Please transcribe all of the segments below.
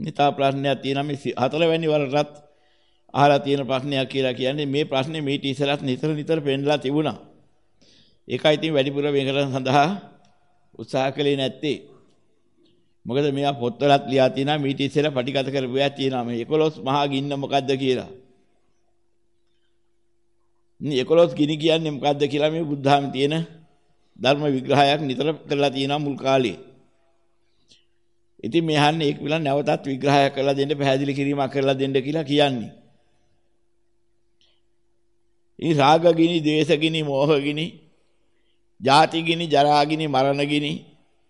නිතා ප්‍රශ්නයක් තියෙනවා මේ හතරවැනි වරටත් අහලා තියෙන ප්‍රශ්නයක් කියලා කියන්නේ මේ ප්‍රශ්නේ මීට ඉස්සරත් නිතර නිතර පෙන්නලා තිබුණා. ඒකයි ඉතින් වැඩිපුර මේකට සඳහා උත්සාහ කළේ නැත්තේ. මොකද මේවා පොත්වලත් ලියා තියෙනවා මීට ඉස්සෙල්ලා පටිගත කරපුවා තියෙනවා මේ 11 මහා ගින්න මොකද්ද කියලා. මේ 11 ගිනි කියන්නේ මොකද්ද කියලා මේ බුද්ධාම තියෙන ධර්ම විග්‍රහයක් නිතර කරලා තියෙනවා මුල් කාලේ. ඉතින් මේ අහන්නේ ඒක විලා නැවතත් විග්‍රහයක් කරලා දෙන්න පැහැදිලි කිරීමක් කරලා දෙන්න කියලා කියන්නේ. ඉතින් රාග ගිනි, ද්වේෂ ගිනි, මෝහ ගිනි, ජාති ගිනි, ජරා ගිනි, මරණ ගිනි,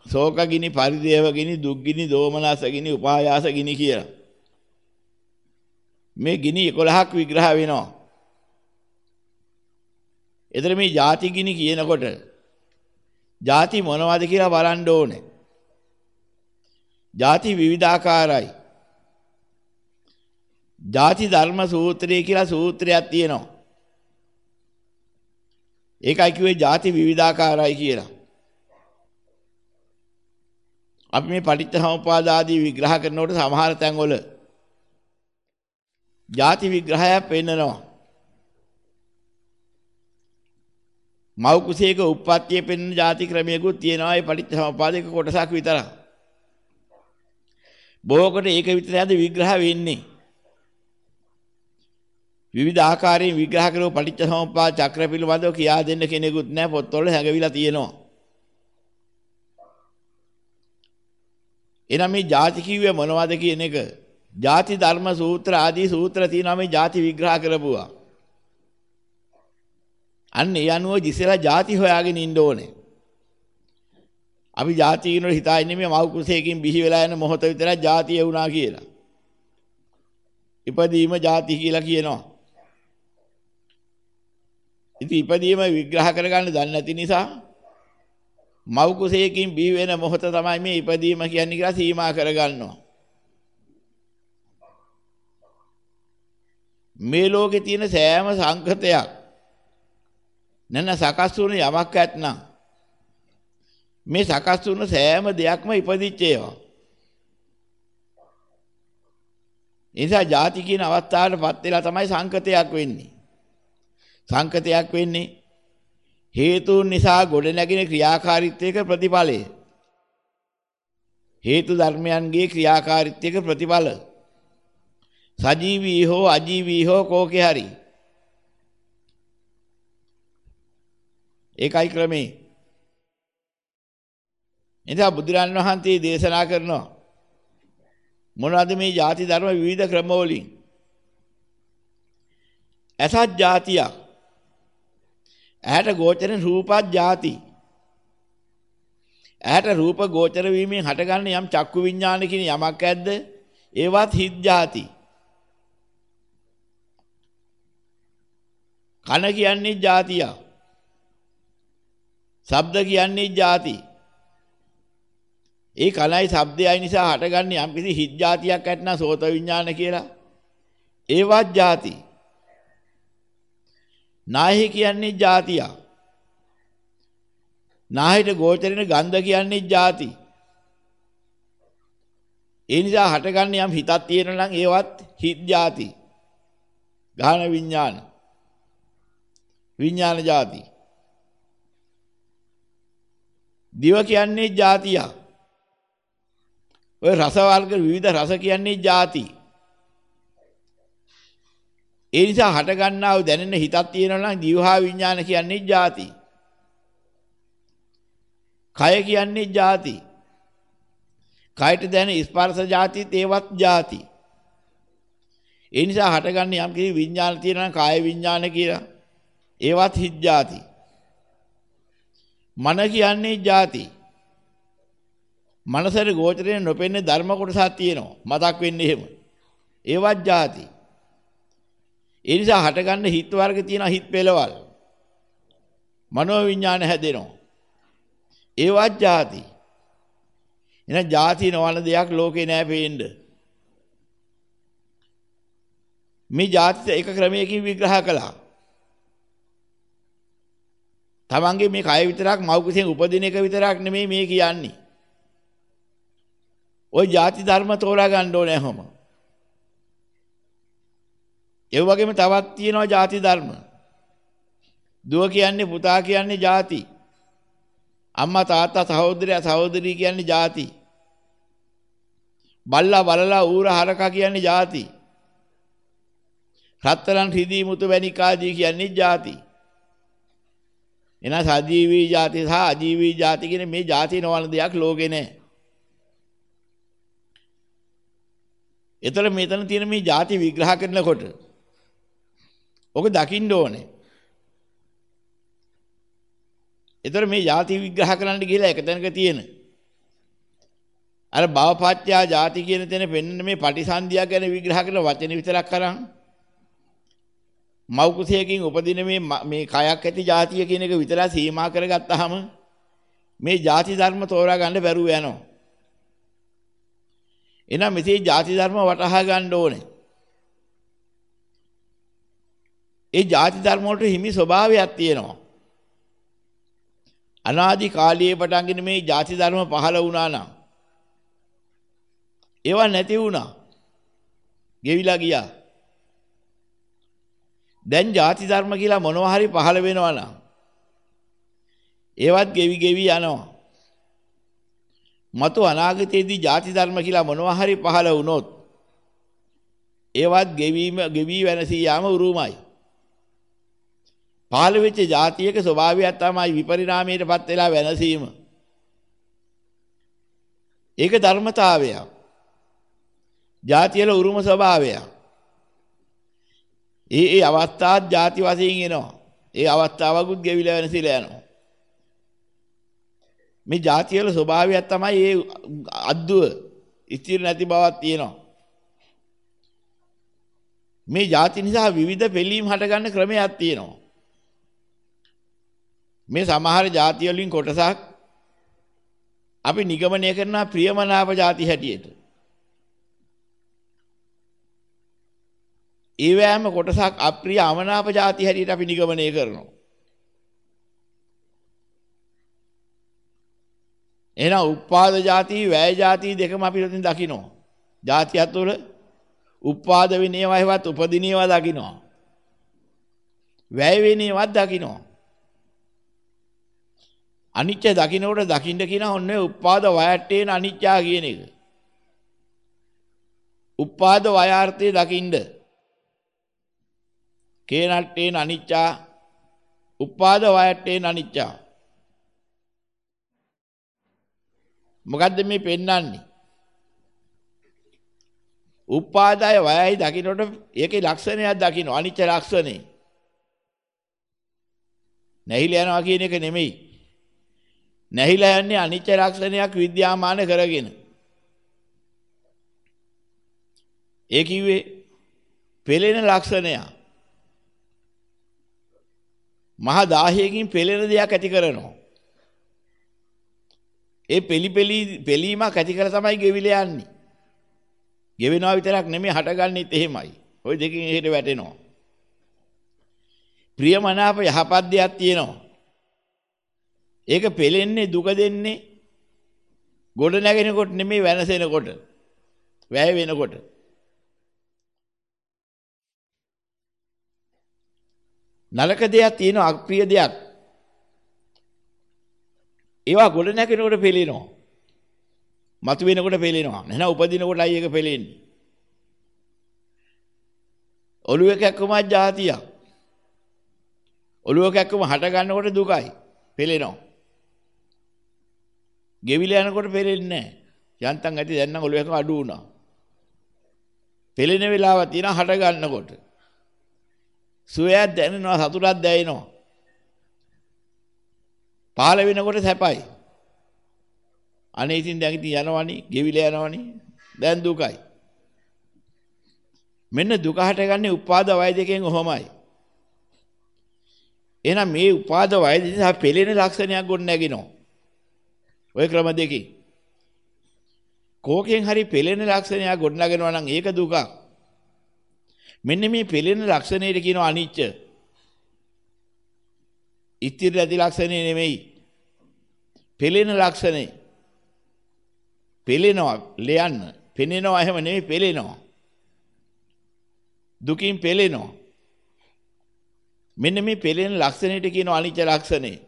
ශෝක ගිනි, පරිදේව ගිනි, දුක් ගිනි, දෝමනස ගිනි, උපායාස ගිනි කියලා. මේ ගිනි 11ක් විග්‍රහ වෙනවා. එතන මේ ಜಾති ගිනි කියනකොට ಜಾති මොනවද කියලා බලන්න ඕනේ. ಜಾති විවිධාකාරයි. ಜಾති ධර්ම සූත්‍රය කියලා සූත්‍රයක් තියෙනවා. ඒකයි කිව්වේ ಜಾති විවිධාකාරයි කියලා. අපි මේ පටිච්චසමුපාද ආදී විග්‍රහ කරනකොට සමහර තැන්වල ಜಾති විග්‍රහයක් පෙන්නනවා. මව් කුසේක උප්පත්තිය පෙන්න ಜಾති ක්‍රමයකුත් තියෙනවා ඒ පටිච්චසමුපාදයක කොටසක් විතරයි. බොහෝකට ඒක විතරයි අද විග්‍රහ වෙන්නේ. විවිධ ආකාරයෙන් විග්‍රහ කරව පටිච්ච සමුප්පාද චක්‍ර පිළිබඳව කියා දෙන්න කෙනෙකුත් නැහැ පොත්වල හැඟවිලා තියෙනවා. එනම් මේ ಜಾති කිව්වේ මොනවද කියන එක? ಜಾති ධර්ම සූත්‍ර ආදී සූත්‍ර තියෙනවා මේ ಜಾති විග්‍රහ කරපුවා. අන්න ඒ අනුව ජිසෙලා ಜಾති හොයාගෙන ඉන්න ඕනේ. අපි ජාතියින් වල හිතා ඉන්නේ මේ මව් කුසේකින් බිහි වෙලා යන මොහොත විතරක් ජාතිය වුණා කියලා. ඉපදීම ජාති කියලා කියනවා. ඉතින් ඉපදීම විග්‍රහ කරගන්න දන්නේ නැති නිසා මව් කුසේකින් බිහි වෙන මොහොත තමයි මේ ඉපදීම කියන්නේ කියලා සීමා කරගන්නවා. මේ ලෝකේ තියෙන සෑම සංකතයක් නැන සකස් වුණ යමක් ඇත්නම් මේ සකස් වුණ සෑම දෙයක්ම ඉපදිච්ච ඒවා. එනිසා ಜಾති කියන අවස්ථාවටපත් වෙලා තමයි සංකතයක් වෙන්නේ. සංකතයක් වෙන්නේ හේතුන් නිසා ගොඩ නැගෙන ක්‍රියාකාරීත්වයක ප්‍රතිඵලය. හේතු ධර්මයන්ගේ ක්‍රියාකාරීත්වයක ප්‍රතිඵල. සජීවී හෝ අජීවී හෝ කෝකේ හරි. ඒකයි ක්‍රමේ. එනිසා බුදුරන් වහන්සේ දේශනා කරනවා. මොනවද මේ ಜಾති ධර්ම විවිධ ක්‍රමවලින්? අසත් જાතියක් ඇහැට ගෝචර රූපත් ಜಾති. ඇහැට රූප ගෝචර වීමෙන් හටගන්න යම් චක්කු විඥාන කියන යමක් ඇද්ද? ඒවත් හිත් ಜಾති. කන කියන්නේ ಜಾතියක්. ශබ්ද කියන්නේ ಜಾතියක් ඒ කණයි ශබ්දයයි නිසා හටගන්නේ යම්කිසි හිත් જાතියක් ඇතනම් සෝත විඥාන කියලා. ඒවත් જાති. නාහි කියන්නේ જાතියක්. නාහිට ගෝචරින ගන්ධ කියන්නේ ಜಾති. ඒ නිසා හටගන්න යම් හිතක් තියෙන නම් ඒවත් හිත් ಜಾති. ගාන විඥාන. විඥාන ಜಾති. දිව කියන්නේ ಜಾතියක්. ඔය රස වර්ග විවිධ රස කියන්නේ ಜಾති. ඒ නිසා හට ගන්නා වූ දැනෙන හිතක් තියෙනවා නම් දිවහා විඥාන කියන්නේ ಜಾති. කය කියන්නේ ಜಾති. කයට දැනෙන ස්පර්ශ ಜಾතිත් ඒවත් ಜಾති. ඒ නිසා හටගන්න යම් කිසි විඥාන තියෙනවා නම් කාය විඥාන කියලා. ඒවත් හිත් ಜಾති. මන කියන්නේ ಜಾති. මනසට ගෝචරය නොපෙන්නේ ධර්ම කොටසක් තියෙනවා. මතක් වෙන්නේ එහෙම. ඒවත් ಜಾති. ඒ නිසා හටගන්න හිත් වර්ග තියෙන හිත් පෙළවල්. මනෝ විඥාන හැදෙනවා. ඒවත් ಜಾති. එහෙනම් ಜಾති නොවන දෙයක් ලෝකේ නෑ පේන්න. මේ ಜಾති එක ක්‍රමයකින් විග්‍රහ කළා. තමන්ගේ මේ කය විතරක් මව් කුසෙන් උපදින එක විතරක් නෙමෙයි මේ කියන්නේ. ওই ಜಾති ධර්ම තෝරා ගන්න ඕනේ හැම. ඒ වගේම තවත් තියෙනවා ಜಾති ධර්ම. දුව කියන්නේ පුතා කියන්නේ ಜಾති. අම්මා තාත්තා සහෝදරයා සහෝදරී කියන්නේ ಜಾති. බල්ලා බලලා ඌර හරකා කියන්නේ ಜಾති. රත්තරන් රිදී මුතු වැනි කාදී කියන්නේ ಜಾති. එන සජීවී ಜಾති සහ අජීවී ಜಾති කියන මේ ಜಾති නොවන දෙයක් ලෝකේ නැහැ. එතකොට මෙතන තියෙන මේ ಜಾති විග්‍රහ කරනකොට ඔක දකින්න ඕනේ. එතකොට මේ ಜಾති විග්‍රහ කරන්න ගිහලා එක තැනක තියෙන අර භවපත්‍යා ಜಾති කියන තැන පෙන්වන මේ පටිසන්ධිය ගැන විග්‍රහ කරන වචන විතරක් කරන් මව් කුසයකින් උපදින මේ මේ කයක් ඇති ಜಾතිය කියන එක විතරක් සීමා කරගත්තාම මේ ಜಾති ධර්ම තෝරා ගන්න බැරුව යනවා. එහෙනම් මෙසේ ಜಾති ධර්ම වටහා ගන්න ඕනේ. ඒ ಜಾති ධර්ම වලට හිමි ස්වභාවයක් තියෙනවා. අනාදි කාලයේ පටන්ගෙන මේ ಜಾති ධර්ම පහළ වුණා නම් ඒවා නැති වුණා. ගෙවිලා ගියා. දැන් ಜಾති ධර්ම කියලා මොනවා හරි පහළ වෙනවා නම් ඒවත් ගෙවි ගෙවි යනවා. මතු අනාගතයේදී ಜಾති ධර්ම කියලා මොනවා හරි පහළ වුණොත් ඒවත් ගෙවීම ගෙවි වෙනසී යාම උරුමයි. පහළ වෙච්ච જાතියක ස්වභාවය තමයි විපරිණාමයටපත් වෙලා වෙනසීම. ඒක ධර්මතාවයක්. જાතියල උරුම ස්වභාවයක්. ඒ ඒ අවස්ථාත් ಜಾති වශයෙන් එනවා. ඒ අවස්ථාවකුත් ගෙවිලා වෙනසීලා යනවා. මේ જાතිවල ස්වභාවයක් තමයි ඒ අද්දුව ස්ථිර නැති බවක් තියෙනවා. මේ જાති නිසා විවිධ පිළීම් හටගන්න ක්‍රමයක් තියෙනවා. මේ සමහර જાති වලින් කොටසක් අපි නිගමනය කරනවා ප්‍රියමනාප જાති හැටියට. ඒවෑම කොටසක් අප්‍රිය අමනාප જાති හැටියට අපි නිගමනය කරනවා. එහෙනම් උපාද ಜಾති වැය ಜಾති දෙකම අපි ඉතින් දකිනවා. ಜಾතියත් තුළ උපාද වෙන ඒවායිවත් උපදින ඒවා දකිනවා. වැය වෙන ඒවත් දකිනවා. අනිත්‍ය දකින්නකොට දකින්න කියන ඔන්න උපාද වයට්ටේන අනිත්‍යා කියන එක. උපාද වයාර්ථය දකින්න. කේනට්ටේන අනිත්‍යා උපාද වයට්ටේන අනිත්‍යා මොකද්ද මේ පෙන්වන්නේ? උපාදාය වයයි දකින්නට ඒකේ ලක්ෂණයක් දකින්න අනිච්ච ලක්ෂණේ. නැහිලා යනවා කියන එක නෙමෙයි. නැහිලා යන්නේ අනිච්ච ලක්ෂණයක් විද්‍යාමාන කරගෙන. ඒ කිව්වේ පෙළෙන ලක්ෂණය. මහා දාහයකින් පෙළෙන දෙයක් ඇති කරනවා. ඒ පෙලි පෙලි පෙලීමක් ඇති කර තමයි ගෙවිලා යන්නේ. ගෙවෙනවා විතරක් නෙමෙයි හටගන්නෙත් එහෙමයි. ওই දෙකෙන් එහෙට වැටෙනවා. ප්‍රියමනාප යහපත් දෙයක් තියෙනවා. ඒක පෙලෙන්නේ දුක දෙන්නේ ගොඩ නැගෙනකොට නෙමෙයි වෙනසෙනකොට. වැය වෙනකොට. නරක දෙයක් තියෙනවා අප්‍රිය දෙයක්. ඒවා ගොඩ නැගෙනකොට පෙලෙනවා. මතු වෙනකොට පෙලෙනවා. නැහනම් උපදිනකොට අයි එක පෙලෙන්නේ. ඔළුව කැක්කම જાතියක්. ඔළුව කැක්කම හට ගන්නකොට දුකයි. පෙලෙනවා. ගෙවිලා යනකොට පෙරෙන්නේ නැහැ. යන්තම් ඇති දැන් නම් ඔළුව එක අඩු වුණා. පෙළෙන වෙලාව තියෙන හට ගන්නකොට. සුවයක් දැනෙනවා සතුටක් දැනෙනවා. පහළ වෙනකොට සැපයි. අනේ ඉතින් දැන් ඉතින් යනවනි, ගෙවිලා යනවනි. දැන් දුකයි. මෙන්න දුක හටගන්නේ උපාද වය දෙකෙන් ඔහොමයි. එහෙනම් මේ උපාද වය දෙක පෙළෙන ලක්ෂණයක් ගොඩ නැගිනවා. ওই ක්‍රම දෙකේ. කෝකෙන් හරි පෙළෙන ලක්ෂණයක් ගොඩනගෙනවා නම් ඒක දුකක්. මෙන්න මේ පෙළෙන ලක්ෂණයට කියනවා අනිච්ච. ඉතිරි ඇති ලක්ෂණේ නෙමෙයි. පෙළෙන ලක්ෂණේ. පෙළෙනවා ලයන්න. පෙනෙනවා එහෙම නෙමෙයි පෙළෙනවා දුකින් පෙළෙනවා මෙන්න මේ පෙළෙන ලක්ෂණයට කියන අනිච්ච ලක්ෂණේ.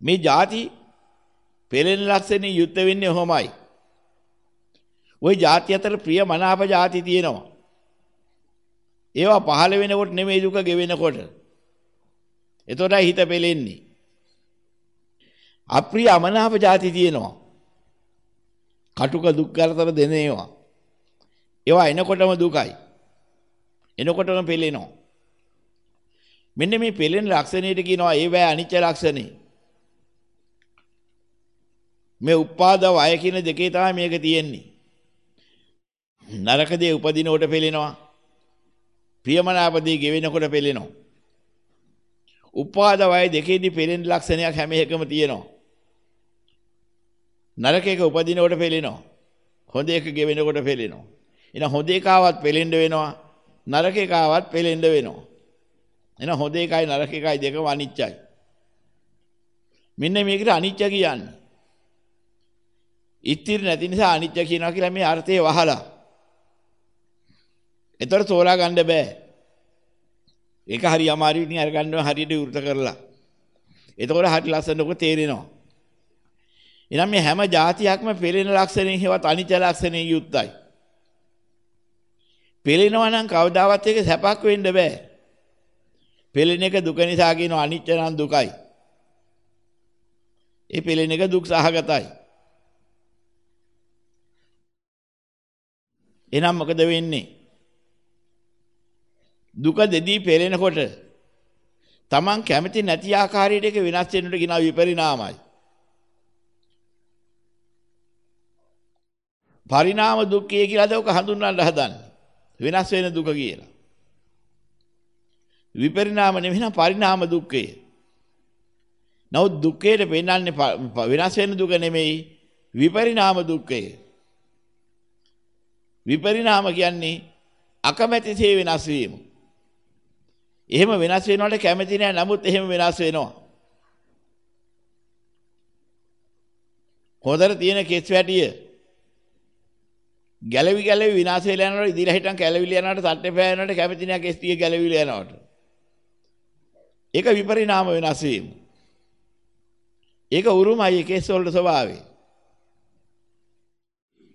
මේ ಜಾති පෙළෙන ලක්ෂණේ යුත් වෙන්නේ කොහොමයි ওই ಜಾති අතර ප්‍රිය මනාප ಜಾති තියෙනවා. ඒවා පහළ වෙනකොට නෙමෙයි දුක ගෙවෙනකොට. එතකොටයි හිත පෙලෙන්නේ. අප්‍රිය අමනාප ಜಾති තියෙනවා. කටුක දුක් කරතර දෙන ඒවා. ඒවා එනකොටම දුකයි. එනකොටම පෙලෙනවා. මෙන්න මේ පෙලෙන ලක්ෂණයට කියනවා ඒවැ අනිත්‍ය ලක්ෂණේ. මේ උපාද වය කියන දෙකේ තමයි මේක තියෙන්නේ. නරක දේ උපදිනකොට පෙලෙනවා. ප්‍රියමනාපදී ගෙවෙනකොට පෙලෙනවා. උපාද වය දෙකේදී පෙලෙන ලක්ෂණයක් හැම එකම තියෙනවා. නරක එක උපදිනකොට පෙලෙනවා. හොඳ එක ගෙවෙනකොට පෙලෙනවා. එන හොඳ එකාවත් පෙලෙන්න වෙනවා. නරක එකාවත් පෙලෙන්න වෙනවා. එන හොඳ එකයි නරක එකයි දෙකම අනිත්‍යයි. මෙන්න මේකට අනිත්‍ය කියන්නේ. ඉතිරි නැති නිසා අනිත්‍ය කියනවා කියලා මේ අර්ථය වහලා. එතකොට තෝරා ගන්න බෑ. ඒක හරි අමාරුයි ඉතින් අරගන්න හරියට විවෘත කරලා. එතකොට හරි ලස්සනක තේරෙනවා. එනම් මේ හැම જાතියක්ම පෙළෙන ලක්ෂණයෙන් හේවත් අනිත්‍ය ලක්ෂණයෙන් යුක්තයි. පෙළෙනවා නම් කවදාවත් ඒක සැපක් වෙන්න බෑ. පෙළෙන එක දුක නිසා කියන අනිත්‍ය නම් දුකයි. ඒ පෙළෙන එක දුක් සහගතයි. එහෙනම් මොකද වෙන්නේ? දුක දෙදී පෙළෙනකොට Taman කැමති නැති ආකාරයට ඒක වෙනස් වෙන්නට කියන විපරිණාමයි. පරිණාම දුක්ඛය කියලාද ඔක හඳුන්වන්න හදන්නේ. වෙනස් වෙන දුක කියලා. විපරිණාම නෙවෙයි නම් පරිණාම දුක්ඛය. නමුත් දුක්ඛයට පෙන්වන්නේ වෙනස් වෙන දුක නෙමෙයි විපරිණාම දුක්ඛය. විපරිණාම කියන්නේ අකමැතිසේ වෙනස් වීම. එහෙම වෙනස් වෙනවට කැමති නෑ නමුත් එහෙම වෙනස් වෙනවා. හොදට තියෙන කෙස් වැටිය ගැලවි ගැලවි විනාශ වෙලා යනකොට ඉදිරියට හිටන් කැලවිලි යනකොට තට්ටේ පෑනකොට කැමති නෑ කෙස් ටික ගැලවිලි යනකොට. ඒක විපරිණාම වෙනස් වීම. ඒක උරුමයි කෙස් වලට ස්වභාවය.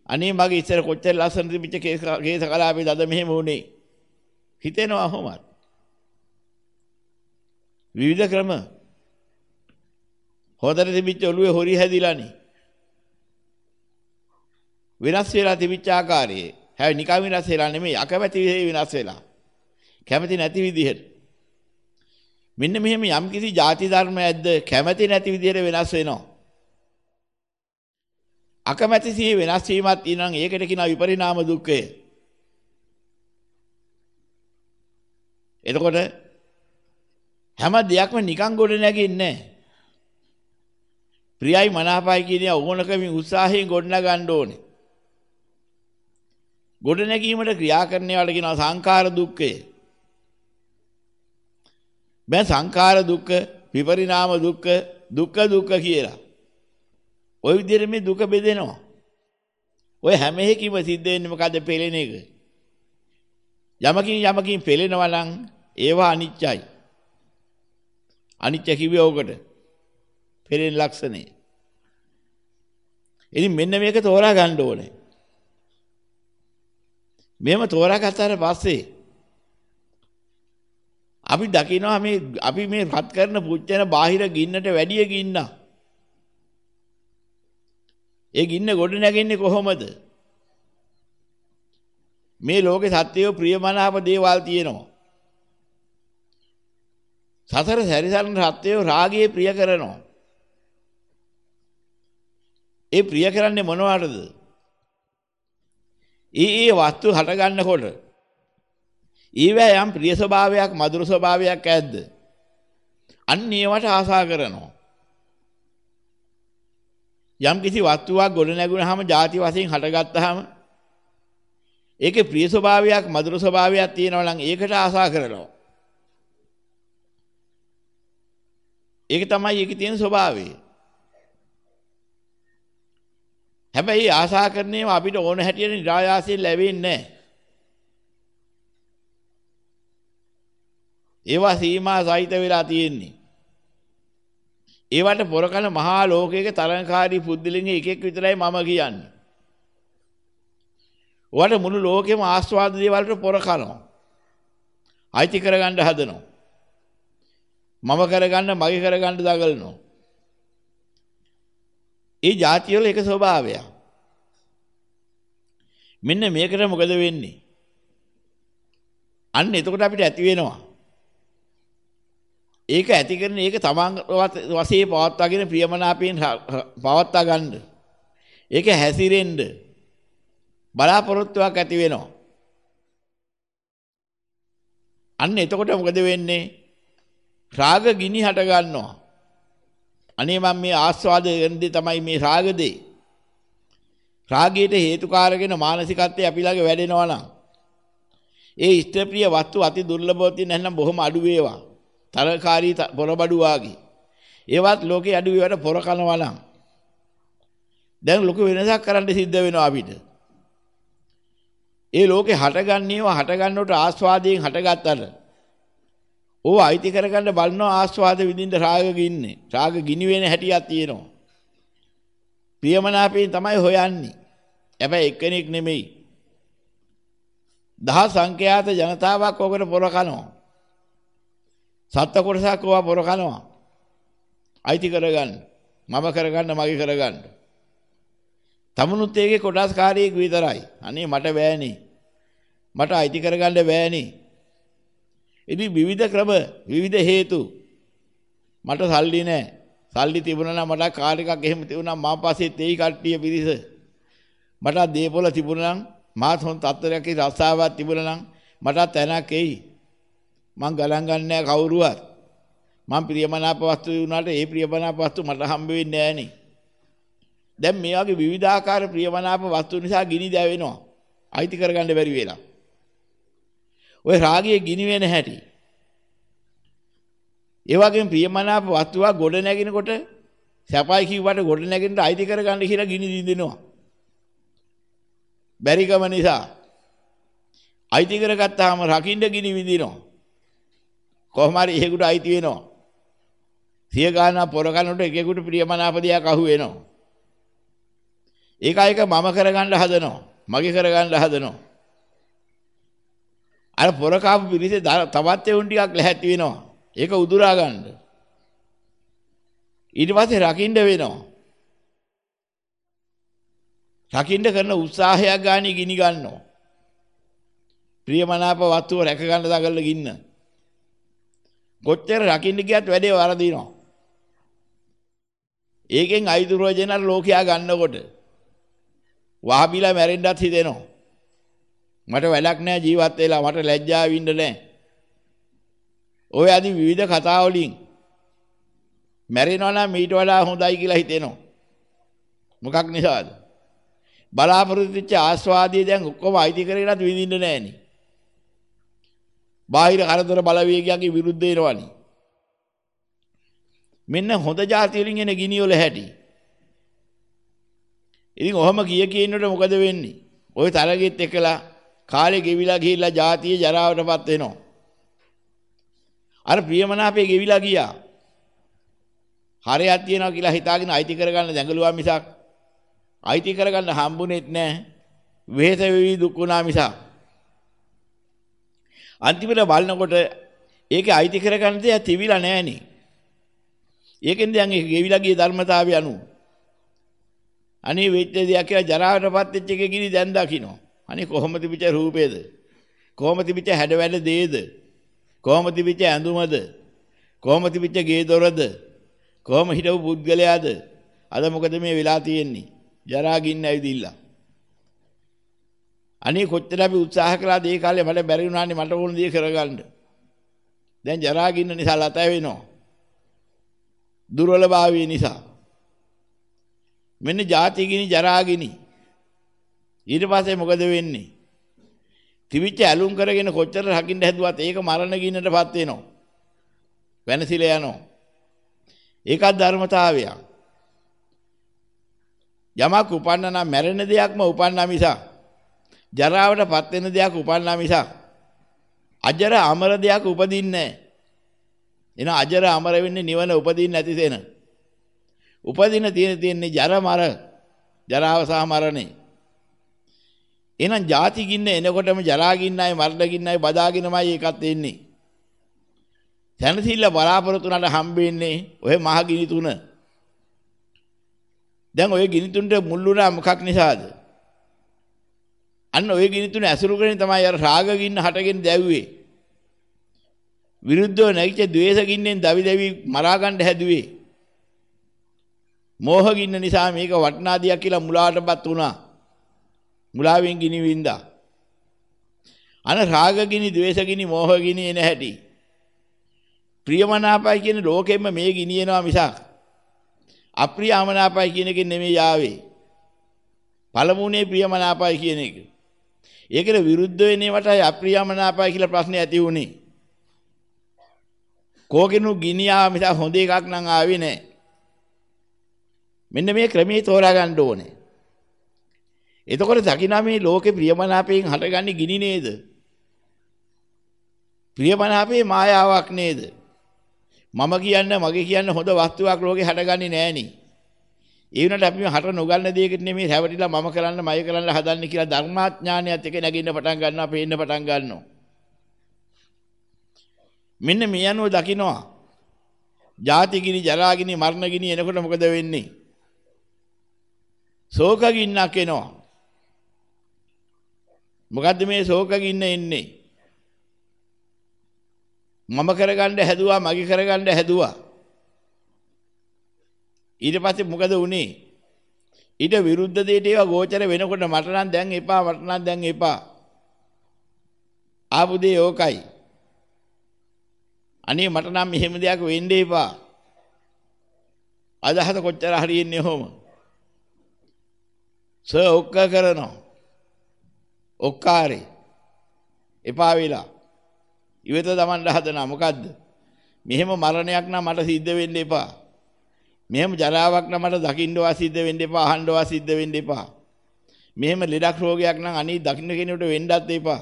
අනේ මගේ ඉස්සර කොච්චර ලස්සන තිබිච්ච කේස කලාපේ දද මෙහෙම වුනේ. හිතෙනවා කොහොමද? විවිධ ක්‍රම හොදට තිබිච්ච ඔළුවේ හොරි හැදිලානේ. වෙනස් වෙලා තිබිච්ච ආකාරයේ හැබැයි නිකන් වෙනස් වෙලා නෙමෙයි අකමැති විදිහේ වෙනස් වෙලා. කැමති නැති විදිහට. මෙන්න මෙහෙම යම්කිසි ಜಾති ධර්මයක්ද කැමති නැති විදිහට වෙනස් වෙනවා. අකමැති සිහි වෙනස් වීමක් තියෙනවා ඒකට කියනවා විපරිණාම දුක්ඛය. එතකොට හැම දෙයක්ම නිකන් ගොඩ නැගින්නේ නැහැ. ප්‍රියයි මනාපයි කියන ඕනකමින් උත්සාහයෙන් ගොඩනගන්න ඕනේ. ගොඩ නැගීමට ක්‍රියා කරන ඒවාට කියනවා සංඛාර දුක්ඛය. බෑ සංඛාර දුක්ඛ, විපරිණාම දුක්ඛ, දුක්ඛ දුක්ඛ කියලා. ওই විදිහට මේ දුක බෙදෙනවා. ඔය හැම එකකින්ම සිද්ධ වෙන්නේ මොකද පෙළෙන එක. යමකින් යමකින් පෙළෙනවා නම් ඒවා අනිත්‍යයි. අනිත්‍ය කිව්වේ ඕකට. පෙළෙන ලක්ෂණය. ඉතින් මෙන්න මේක තෝරා ගන්න ඕනේ. මෙහෙම තෝරාගත්තාට පස්සේ අපි දකිනවා මේ අපි මේ රත් කරන පුච්චන බාහිර ගින්නට වැඩිය ගින්න. ඒ ගින්න ගොඩ නැගෙන්නේ කොහොමද? මේ ලෝකේ සත්‍යය ප්‍රියමනාප දේවල් තියෙනවා. සතර සැරිසරන සත්වයෝ රාගයේ ප්‍රිය කරනවා. ඒ ප්‍රිය කරන්නේ මොනවටද? ඊ ඒ වස්තු හට ගන්නකොට ඊවැ යම් ප්‍රිය ස්වභාවයක් මధుර ස්වභාවයක් ඇද්ද? අන්න ඒවට ආසා කරනවා. යම් කිසි වස්තුවක් ගොඩ නැගුණාම ಜಾති වශයෙන් හටගත්තාම ඒකේ ප්‍රිය ස්වභාවයක් මధుර ස්වභාවයක් තියෙනවා නම් ඒකට ආසා කරනවා. ඒක තමයි ඒකේ තියෙන ස්වභාවය. හැබැයි ආසා කරන්නේම අපිට ඕන හැටියට නිරායාසයෙන් ලැබෙන්නේ නැහැ. ඒවා සීමා සහිත වෙලා තියෙන්නේ. ඒවට පොරකන මහා ලෝකයක තරංකාරී පුද්දලින්ගේ එකෙක් විතරයි මම කියන්නේ. ඔයාලට මුළු ලෝකෙම ආස්වාද දේවල්ට පොරකනවා. අයිති කරගන්න හදනවා. මම කරගන්න මගේ කරගන්න දඟලනවා. ඒ જાති වල එක ස්වභාවයක්. මෙන්න මේකට මොකද වෙන්නේ? අන්න එතකොට අපිට ඇති වෙනවා. ඒක ඇති කරන ඒක තමන් වශයෙන් පවත්වාගෙන ප්‍රියමනාපයෙන් පවත්වා ගන්න. ඒක හැසිරෙන්න බලාපොරොත්තුවක් ඇති වෙනවා. අන්න එතකොට මොකද වෙන්නේ? රාග ගිනි හට ගන්නවා. අනේ මම මේ ආස්වාද වෙනදී තමයි මේ රාගදේ. රාගයට හේතුකාරගෙන මානසිකත්වය අපි ළඟ වැඩෙනවා නම් ඒ ඉෂ්ටප්‍රිය වස්තු අති දුර්ලභව තියෙන නැත්නම් බොහොම අඩු වේවා. තරකාරී පොරබඩු වාගේ. ඒවත් ලෝකේ අඩු වේවට පොර කනවා නම් දැන් ලොකු වෙනසක් කරන්න සිද්ධ වෙනවා අපිට. ඒ ලෝකේ හටගන්නේව හටගන්නකොට ආස්වාදයෙන් හටගත්තට ඕව අයිති කරගන්න බලනවා ආස්වාද විඳින්න රාග ගින්නේ. රාග ගිනි වෙන හැටියක් තියෙනවා. ප්‍රියමනාපයෙන් තමයි හොයන්නේ. හැබැයි එක්කෙනෙක් නෙමෙයි. දහ සංඛ්‍යාත ජනතාවක් ඔකට පොර කනවා. සත්ත්ව කොටසක් ඕවා පොර කනවා. අයිති කරගන්න. මම කරගන්න මගේ කරගන්න. තමනුත් ඒකේ කොටස්කාරයෙක් විතරයි. අනේ මට බෑනේ. මට අයිති කරගන්න බෑනේ. ඉතින් විවිධ ක්‍රම විවිධ හේතු මට සල්ලි නැහැ. සල්ලි තිබුණා නම් මට කාර් එකක් එහෙම තිබුණා මා පස්සේ තේයි කට්ටිය පිරිස. මට දේපොළ තිබුණා නම් මාත් හොන් තත්ත්වයක් රස්සාවක් තිබුණා නම් මට තැනක් එයි. මං ගණන් ගන්නෑ කවුරුවත්. මං ප්‍රියමනාප වස්තු වුණාට ඒ ප්‍රියමනාප වස්තු මට හම්බ වෙන්නේ නෑනේ. දැන් මේ වගේ විවිධාකාර ප්‍රියමනාප වස්තු නිසා ගිනි දැවෙනවා. අයිති කරගන්න බැරි වෙලා. ওই රාගයේ ගිනි වෙන හැටි. ඒ වගේම ප්‍රියමනාප වස්තුවක් ගොඩ නැගිනකොට සැපයි කිව්වට ගොඩ නැගින්න අයිති කරගන්න කියලා ගිනි දින්දිනවා. බැරිකම නිසා අයිති කරගත්තාම රකින්න ගිනි විඳිනවා. කොහොම හරි එහෙකට අයිති වෙනවා. සිය ගාන පොර කනට එකෙකුට ප්‍රියමනාප දෙයක් අහු වෙනවා. ඒක එක මම කරගන්න හදනවා. මගේ කරගන්න හදනවා. අර පොර කාපු පිරිසේ තවත් එවුන් ටිකක් ලැහැත්ති වෙනවා. ඒක උදුරා ගන්න. ඊට පස්සේ රකින්න වෙනවා. රකින්න කරන උත්සාහයක් ගානේ ගිනි ගන්නවා. ප්‍රියමනාප වස්තුව රැක ගන්න දඟලන ගින්න. කොච්චර රකින්න ගියත් වැඩේ වරදිනවා. ඒකෙන් අයිදුරෝජනර ලෝකයා ගන්නකොට වහබිලා මැරෙන්නත් හිතෙනවා. මට වැඩක් නෑ ජීවත් වෙලා මට ලැජ්ජාව වින්න නෑ. ඔය আদি විවිධ කතා වලින් මැරෙනවා නම් ඊට වඩා හොඳයි කියලා හිතෙනවා. මොකක් නිසාද? බලාපොරොත්තු වෙච්ච ආස්වාදය දැන් ඔක්කොම අයිති කරගෙනත් විඳින්න නෑනේ. බාහිර කරදර බලවේගයන්ගේ විරුද්ධ වෙනවනේ. මෙන්න හොඳ જાති වලින් එන ගිනි වල හැටි. ඉතින් ඔහම කිය කියනකොට මොකද වෙන්නේ? ওই තරගෙත් එකලා කාලේ ගෙවිලා ගිහිල්ලා ජාතිය ජරාවටපත් වෙනවා. අර ප්‍රියමනාපේ ගෙවිලා ගියා. හරයක් තියනවා කියලා හිතාගෙන අයිති කරගන්න දැඟලුවා මිසක් අයිති කරගන්න හම්බුනේත් නැහැ. වෙහෙස වෙවි දුක් වුණා මිසක්. අන්තිමට බලනකොට ඒකේ අයිති කරගන්න දෙයක් තිබිලා නැහනේ. ඒකෙන් දැන් ඒක ගෙවිලා ගිය ධර්මතාවය අනුව. අනේ වෙච්ච දෙයක් කියලා ජරාවටපත් වෙච්ච එක ගිනි දැන් දකින්න. අනේ කොහොම තිබිච්ච රූපේද? කොහොම තිබිච්ච හැඩවැඩ දේද? කොහොම තිබිච්ච ඇඳුමද? කොහොම තිබිච්ච ගේ දොරද? කොහොම හිටපු පුද්ගලයාද? අද මොකද මේ වෙලා තියෙන්නේ? ජරා ගින්න ඇවිදිලා. අනේ කොච්චර අපි උත්සාහ කළාද ඒ කාලේ මට බැරි වුණානේ මට ඕන දේ කරගන්න. දැන් ජරා ගින්න නිසා ලත වෙනවා. දුර්වලභාවය නිසා. මෙන්න ජාති ගිනි ජරා ගිනි ඊට පස්සේ මොකද වෙන්නේ? තිවිච්ච ඇලුම් කරගෙන කොච්චර රකින්න හැදුවත් ඒක මරණ ගින්නටපත් වෙනවා. වෙනසිලා යනවා. ඒකත් ධර්මතාවයක්. යමක් උපන්න නම් මැරෙන දෙයක්ම උපන්නා මිසක් ජරාවටපත් වෙන දෙයක් උපන්නා මිසක් අජර අමර දෙයක් උපදින්නේ නැහැ. එන අජර අමර වෙන්නේ නිවන උපදින්නේ නැති තැන. උපදින තියෙන තියෙන්නේ ජර මර ජරාව සහ මරණේ. එහෙනම් ಜಾති ගින්න එනකොටම ජරා ගින්නයි මරණ ගින්නයි බදාගෙනමයි ඒකත් එන්නේ. සැනසෙල්ල බලාපොරොත්තු උනට හම්බෙන්නේ ඔය මහ ගිනි තුන. දැන් ඔය ගිනි තුනට මුල් වුණා මොකක් නිසාද? අන්න ඔය ගිනි තුන ඇසුරු කරගෙන තමයි අර රාග ගින්න හටගෙන දැව්වේ. විරුද්ධව නැගිච්ච ද්වේෂ ගින්නෙන් දවි දවි මරා ගන්න හැදුවේ. මෝහ ගින්න නිසා මේක වටනා දියක් කියලා මුලාටපත් වුණා. මුලාවෙන් ගිනි වින්දා. අන රාග ගිනි, ද්වේෂ ගිනි, මෝහ ගිනි එන හැටි. ප්‍රියමනාපයි කියන ලෝකෙම මේ ගිනියනවා මිසක් අප්‍රියමනාපයි කියන එකෙන් නෙමෙයි ආවේ. පළමුනේ ප්‍රියමනාපයි කියන එක. ඒකට විරුද්ධ වෙන්නේ වටයි අප්‍රියමනාපයි කියලා ප්‍රශ්නේ ඇති වුණේ. කෝකිනු ගිනියා මිස හොඳ එකක් නම් ආවේ නැහැ. මෙන්න මේ ක්‍රමයේ තෝරා ගන්න ඕනේ. එතකොට දකිනා මේ ලෝකේ ප්‍රියමනාපයෙන් හටගන්නේ ගිනි නේද? ප්‍රියමනාපේ මායාවක් නේද? මම කියන්නේ මගේ කියන්නේ හොඳ වස්තුවක් ලෝකේ හටගන්නේ නෑනේ. ඒ වුණාට අපි හට නොගන්න දෙයකට නෙමෙයි හැවටිලා මම කරන්න මය කරන්න හදන්නේ කියලා ධර්මාඥානයත් එක්ක නැගින්න පටන් ගන්නවා, පේන්න පටන් ගන්නවා. මෙන්න මේ අනුව දකින්නවා. ජාති ගිනි, ජරා ගිනි, මරණ ගිනි එනකොට මොකද වෙන්නේ? ශෝක ගින්නක් එනවා. මොකද්ද මේ ශෝක ගින්න එන්නේ? මම කරගන්න හැදුවා, මගේ කරගන්න හැදුවා. ඊට පස්සේ මොකද වුනේ? ඊට විරුද්ධ දෙයට ඒවා ගෝචර වෙනකොට මට නම් දැන් එපා, මට නම් දැන් එපා. ආපු දේ ඕකයි. අනේ මට නම් මෙහෙම දෙයක් වෙන්න එපා. අදහස කොච්චර හරියන්නේ කොහොම? ස ඔක්ක කරනවා. ඔක්කාරේ. එපා වෙලා. ඉවත දමන්න හදනවා මොකද්ද? මෙහෙම මරණයක් නම් මට සිද්ධ වෙන්න එපා. මෙහෙම ජරාවක් නම් මට දකින්නවා සිද්ධ වෙන්න එපා, අහන්නවා සිද්ධ වෙන්න එපා. මෙහෙම ලෙඩක් රෝගයක් නම් අනී දකින්න කෙනෙකුට වෙන්නත් එපා.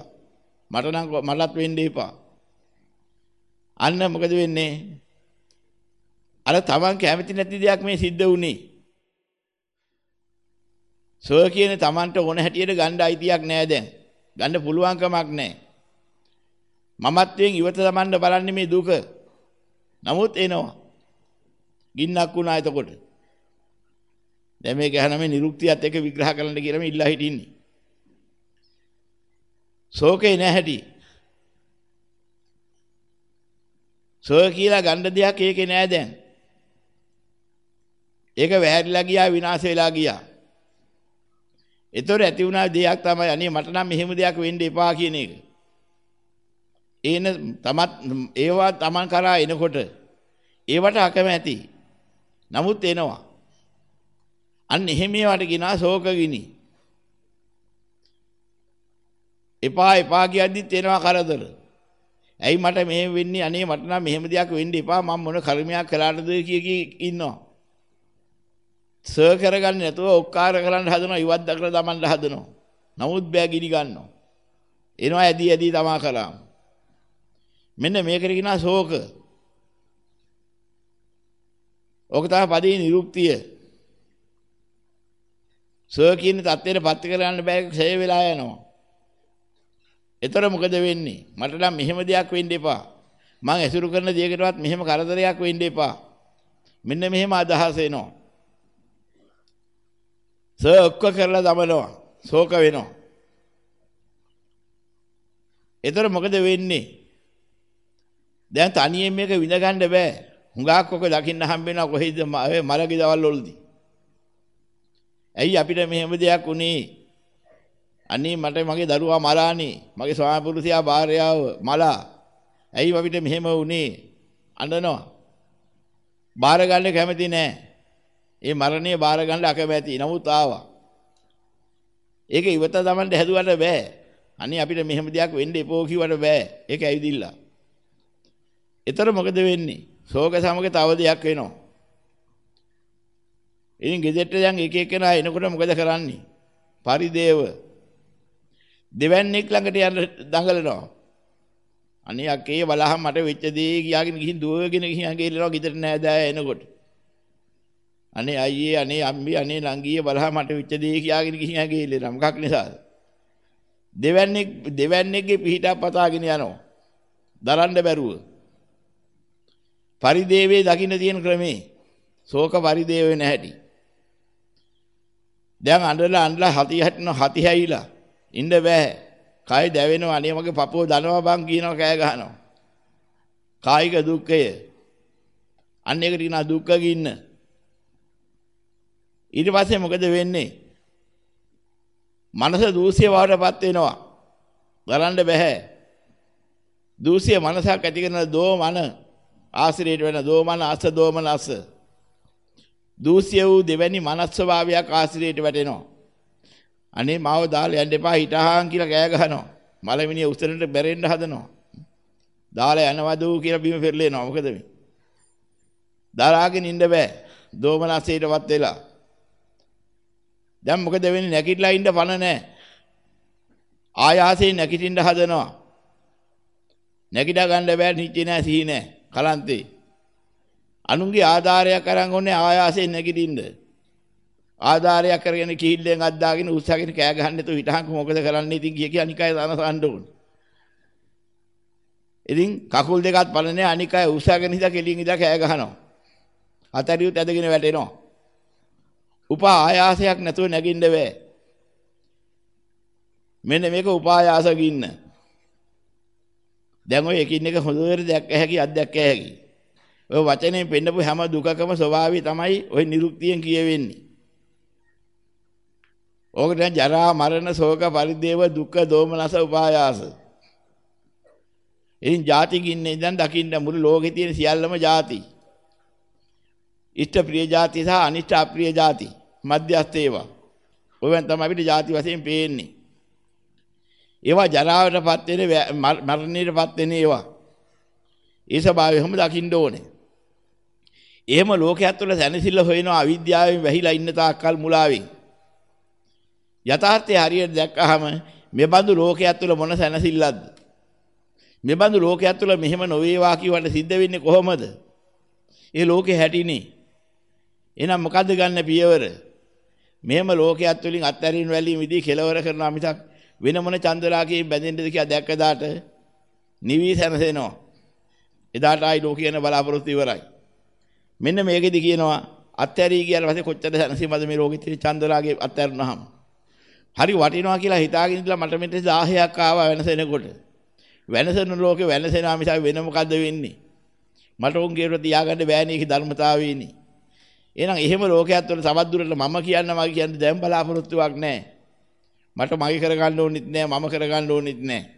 මට නම් මලත් වෙන්න එපා. අන්න මොකද වෙන්නේ? අර තමන් කැමති නැති දෙයක් මේ සිද්ධ වුනේ. සෝ කියන්නේ තමන්ට ඕන හැටියට ගන්න අයිතියක් නෑ දැන්. ගන්න පුළුවන්කමක් නෑ. මමත්වයෙන් ඉවත තමන්ට බලන්නේ මේ දුක. නමුත් එනවා. ගින්නක් වුණා එතකොට. දැන් මේක අහන මේ නිරුක්තියත් එක්ක විග්‍රහ කරන්න කියලා මේ ඉල්ලා හිටින්නේ. ශෝකේ නැහැටි. සෝය කියලා ගන්න දෙයක් ඒකේ නෑ දැන්. ඒක වැහැරිලා ගියා විනාශ වෙලා ගියා. ඒතොර ඇති වුණා දෙයක් තමයි අනේ මට නම් මෙහෙම දෙයක් වෙන්න එපා කියන එක. ඒන තමත් ඒවා Taman කරා එනකොට ඒවට අකමැති. නමුත් එනවා. අන්න එහෙම ඒවට කියනවා ශෝක ගිනි. එපා එපා කියද්දිත් එනවා කරදර. ඇයි මට මෙහෙම වෙන්නේ අනේ මට නම් මෙහෙම දෙයක් වෙන්න එපා මම මොන කර්මයක් කළාටද කිය කී ඉන්නවා. සර් කරගන්නේ නැතුව ඔක්කාර කරන්න හදනවා ඉවත් දකලා දමන්න හදනවා. නමුත් බෑ ගිනි ගන්නවා. එනවා ඇදී ඇදී තමා කළා. මෙන්න මේකට කියනවා ශෝක. ඕක තමයි පදේ නිරුක්තිය. සර් කියන தත්ත්වයට පත් කරගන්න බෑ ක්ෂය වෙලා යනවා. එතර මොකද වෙන්නේ? මට නම් මෙහෙම දෙයක් වෙන්න එපා. මං ඇසුරු කරන දෙයකටවත් මෙහෙම කරදරයක් වෙන්න එපා. මෙන්න මෙහෙම අදහස එනවා. සෝක්ක කරලා දමනවා. ශෝක වෙනවා. එතර මොකද වෙන්නේ? දැන් තනියෙන් මේක විඳ ගන්න බෑ. හුඟක් ඔක දකින්න හම්බ වෙනවා කොහෙද මලගේ දවල් වලදී. ඇයි අපිට මෙහෙම දෙයක් උනේ? අනේ මට මගේ දරුවා මලානේ. මගේ ස්වාමි පුරුෂයා භාර්යාව මලා. ඇයි අපිට මෙහෙම වුනේ? අඬනවා. බාර ගන්න කැමති නෑ. ඒ මරණය බාර ගන්න අකමැති. නමුත් ආවා. ඒක ඉවත තමන්ට හැදුවට බෑ. අනේ අපිට මෙහෙම දෙයක් වෙන්න එපෝ කිව්වට බෑ. ඒක ඇවිදිලා. ඒතර මොකද වෙන්නේ? ශෝක සමග තව දෙයක් වෙනවා. ඉතින් ගෙදරට දැන් එක එකනා එනකොට මොකද කරන්නේ? පරිදේව දෙවන්නේක් ළඟට යන්න දඟලනවා. අනේ අකේ බලහම් මට වෙච්ච දේ කියාගෙන ගිහින් දුවගෙන ගිහින් ගේලනවා ගෙදර නෑ දෑ එනකොට. අනේ අයියේ අනේ අම්මි අනේ නංගියේ බලහම් මට වෙච්ච දේ කියාගෙන ගිහින් ගේලනවා. මොකක් නිසාද? දෙවන්නේක් දෙවන්නේක්ගේ පිහිටක් පතාගෙන යනවා. දරන්න බැරුව. පරිදේවේ දකින්න තියෙන ක්‍රමේ ශෝක පරිදේවේ නැහැටි. දැන් අඬලා අඬලා හති හැටන හති හැයිලා ඉන්න බෑ. කය දැවෙනවා අනේ මගේ පපුව දනවා බං කියනවා කෑ ගහනවා. කායික දුක්ඛය. අන්න ඒකට කියනවා දුක්ඛ ගින්න. ඊට පස්සේ මොකද වෙන්නේ? මනස දූෂ්‍ය වඩපත් වෙනවා. ගලන්න බෑ. දූෂ්‍ය මනසක් ඇති කරන දෝමන ආශ්‍රයයට වෙන දෝමන අස දෝමන අස. දූෂ්‍ය වූ දෙවැනි මනස් ස්වභාවයක් ආශ්‍රයයට වැටෙනවා. අනේ මාව දාලා යන්න එපා හිටහන් කියලා කෑ ගහනවා. මලමිනිය උස්සරට බැරෙන්න හදනවා. දාලා යනවද කියලා බිම පෙරලෙනවා. මොකද මේ? දරාගෙන ඉන්න බෑ. දෝමනසයටවත් වෙලා. දැන් මොකද වෙන්නේ නැගිටලා ඉන්න පණ නැහැ. ආයාසයෙන් නැගිටින්න හදනවා. නැගිට ගන්න බෑ නිච්ච නෑ සිහි නෑ කලන්තේ. අනුන්ගේ ආධාරයක් අරන් ඕනේ ආයාසයෙන් නැගිටින්න. ආධාරයක් කරගෙන කිහිල්ලෙන් අද්දාගෙන උස්සගෙන කෑ ගහන්න තු හිටහන් මොකද කරන්නේ ඉතින් කිය කිය අනිකයි තනසන්න ඕන. ඉතින් කකුල් දෙකත් පලනේ අනිකයි උස්සගෙන ඉඳලා කෙලින් ඉඳලා කෑ ගහනවා. අතරියුත් ඇදගෙන වැටෙනවා. උපා ආයාසයක් නැතුව නැගින්න බෑ. මෙන්න මේක උපායාස ගින්න. දැන් ඔය එකින් එක හොඳට දැක්ක හැකි අත්දැක්ක හැකි. ඔය වචනේ පෙන්නපු හැම දුකකම ස්වභාවය තමයි ඔය නිරුක්තියෙන් කියවෙන්නේ. ඕක දැන් ජරා මරණ ශෝක පරිදේව දුක්ඛ දෝමනස උපායාස. ඉතින් ಜಾති ගින්නේ ඉඳන් දකින්න මුළු ලෝකේ තියෙන සියල්ලම ಜಾති. ඉෂ්ට ප්‍රිය જાති සහ අනිෂ්ට අප්‍රිය જાති මධ්‍යස්ථ ඒවා. ඔයයන් තමයි අපිට ಜಾති වශයෙන් පේන්නේ. ඒවා ජරාවටපත් වෙන මරණයටපත් වෙන ඒවා. ඒ ස්වභාවය හැම දකින්න ඕනේ. එහෙම ලෝකයක් තුළ සැනසෙල්ල හොයනවා අවිද්‍යාවෙන් වැහිලා ඉන්න තාක්කල් මුලාවෙන්. යථාර්ථය හරියට දැක්කහම මේ බඳු ලෝකයක් තුළ මොන සැනසෙල්ලක්ද? මේ බඳු ලෝකයක් තුළ මෙහෙම නොවේවා කියවට සිද්ධ වෙන්නේ කොහොමද? ඒ ලෝකේ හැටිනේ. එහෙනම් මොකද්ද ගන්න පියවර? මෙහෙම ලෝකයක් තුලින් අත්හැරීම වැලීම විදිහ කෙලවර කරනවා මිසක් වෙන මොන චන්දරාගයෙන් බැඳෙන්නද කියලා දැක්ක දාට නිවි සැනසෙනවා. එදාට ආයි ලෝකියන බලාපොරොත්තු ඉවරයි. මෙන්න මේකෙදි කියනවා අත්හැරී කියලා පස්සේ කොච්චර සැනසීමද මේ ලෝකෙ තියෙන චන්දරාගේ අත්හැරුණාම. හරි වටිනවා කියලා හිතාගෙන ඉඳලා මට මෙතන 1000ක් ආවා වෙනසෙනකොට. වෙනසන ලෝකේ වෙනසෙනා මිසක් වෙන මොකද්ද වෙන්නේ? මට උන්ගේ විතර තියාගන්න බෑනේ ඒකේ ධර්මතාවයනේ. එහෙනම් එහෙම ලෝකයක් තුළ තවත් දුරට මම කියන්න මගේ කියන්නේ දැන් බලාපොරොත්තුවක් නැහැ. මට මගේ කරගන්න ඕනෙත් නැහැ මම කරගන්න ඕනෙත් නැහැ.